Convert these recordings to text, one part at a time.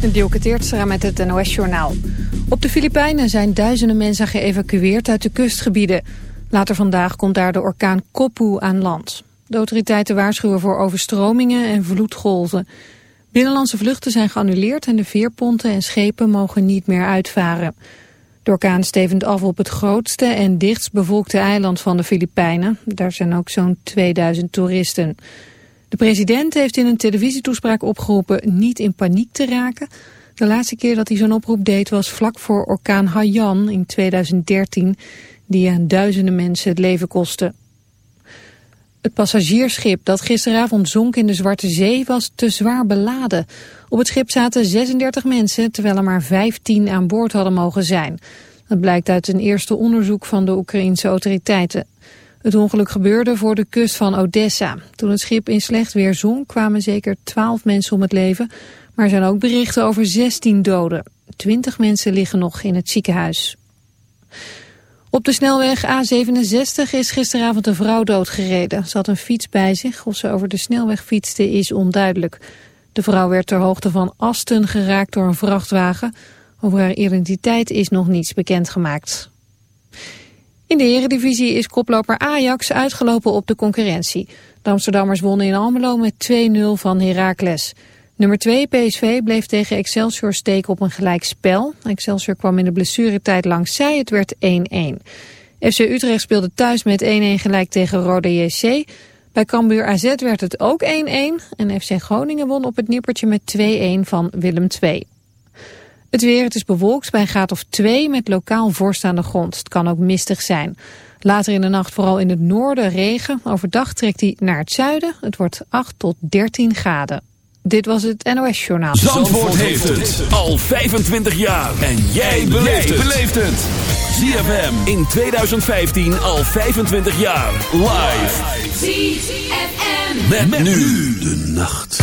Dielke Teertstra met het NOS-journaal. Op de Filipijnen zijn duizenden mensen geëvacueerd uit de kustgebieden. Later vandaag komt daar de orkaan Kopu aan land. De autoriteiten waarschuwen voor overstromingen en vloedgolven. Binnenlandse vluchten zijn geannuleerd en de veerponten en schepen mogen niet meer uitvaren. De orkaan stevend af op het grootste en dichtst bevolkte eiland van de Filipijnen. Daar zijn ook zo'n 2000 toeristen. De president heeft in een televisietoespraak opgeroepen niet in paniek te raken. De laatste keer dat hij zo'n oproep deed was vlak voor orkaan Haiyan in 2013, die aan duizenden mensen het leven kostte. Het passagiersschip dat gisteravond zonk in de Zwarte Zee was te zwaar beladen. Op het schip zaten 36 mensen, terwijl er maar 15 aan boord hadden mogen zijn. Dat blijkt uit een eerste onderzoek van de Oekraïense autoriteiten. Het ongeluk gebeurde voor de kust van Odessa. Toen het schip in slecht weer zonk kwamen zeker 12 mensen om het leven. Maar er zijn ook berichten over 16 doden. 20 mensen liggen nog in het ziekenhuis. Op de snelweg A67 is gisteravond een vrouw doodgereden. Ze had een fiets bij zich. Of ze over de snelweg fietste is onduidelijk. De vrouw werd ter hoogte van Asten geraakt door een vrachtwagen. Over haar identiteit is nog niets bekendgemaakt. In de eredivisie is koploper Ajax uitgelopen op de concurrentie. De Amsterdammers wonnen in Almelo met 2-0 van Heracles. Nummer 2 PSV bleef tegen Excelsior steken op een gelijk spel. Excelsior kwam in de blessuretijd langs zij, het werd 1-1. FC Utrecht speelde thuis met 1-1 gelijk tegen Rode JC. Bij Cambuur AZ werd het ook 1-1 en FC Groningen won op het nippertje met 2-1 van Willem II. Het weer, het is bewolkt bij een graad of 2 met lokaal vorst aan de grond. Het kan ook mistig zijn. Later in de nacht vooral in het noorden regen. Overdag trekt hij naar het zuiden. Het wordt 8 tot 13 graden. Dit was het NOS Journaal. Zandvoort, Zandvoort heeft het al 25 jaar. En jij beleeft het. ZFM in 2015 al 25 jaar. Live. ZFM. met nu de nacht.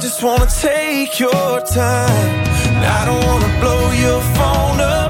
Just wanna take your time. I don't wanna blow your phone up.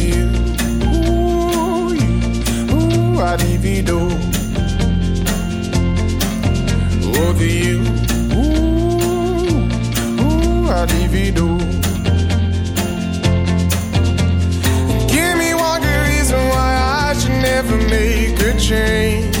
I divido. Over you, ooh, ooh, I divido. Give me one good reason why I should never make a change.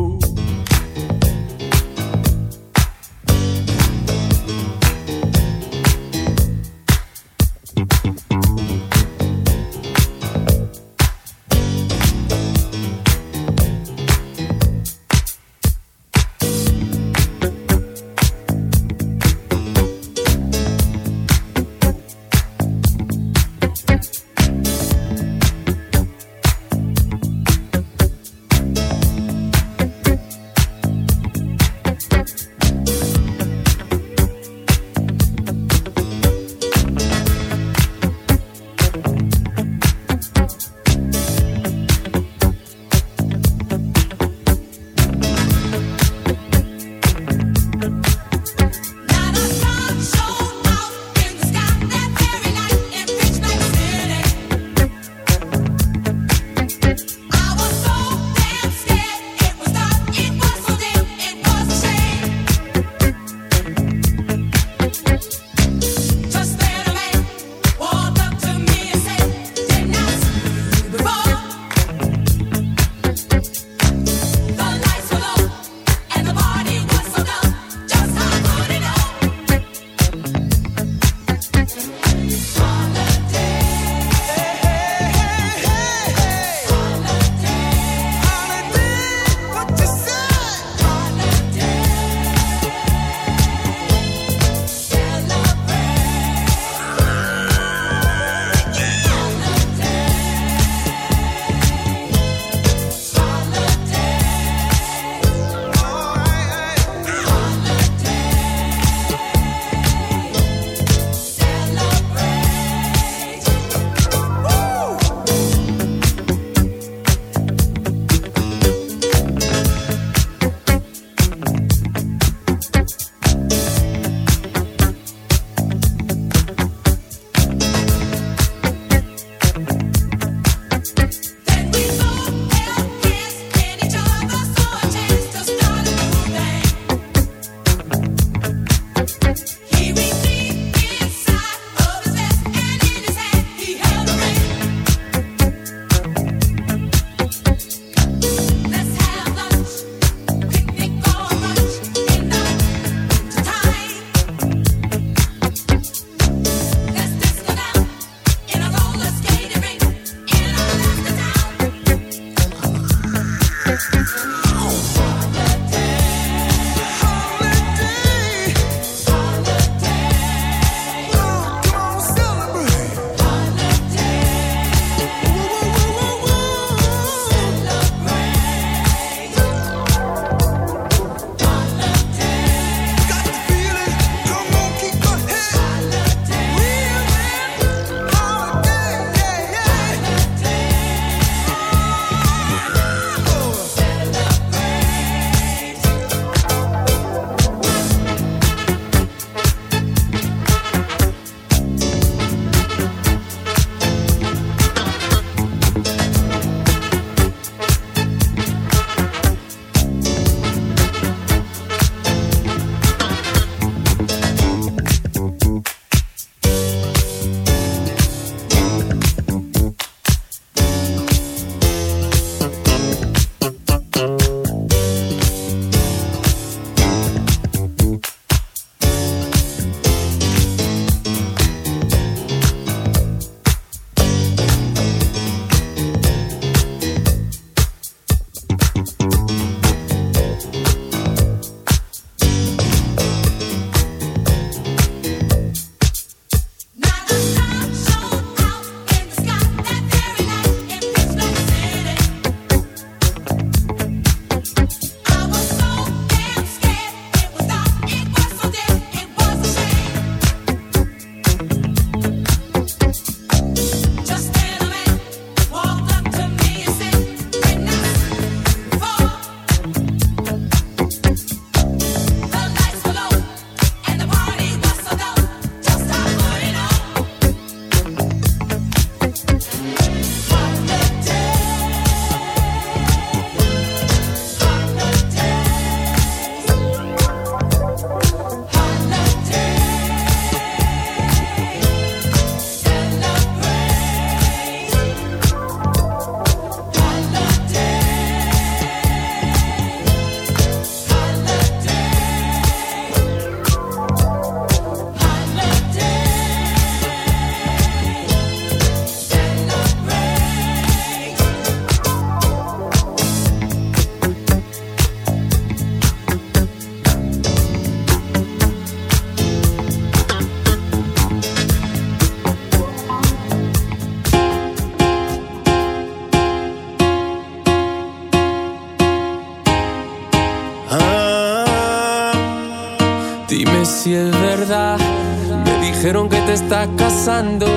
Te estás casando.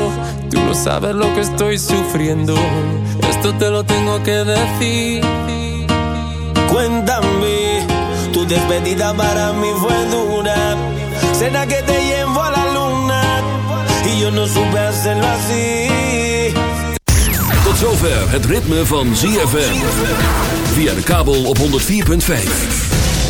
Tú no sabes lo que estoy sufriendo. Esto te lo tengo que decir. Cuéntame, tu despedida para mí fue dura. Cena que te llevo a la luna y yo no supe hacerlo así. Tot zover het ritme van ZFM. Via de kabel op 104.5.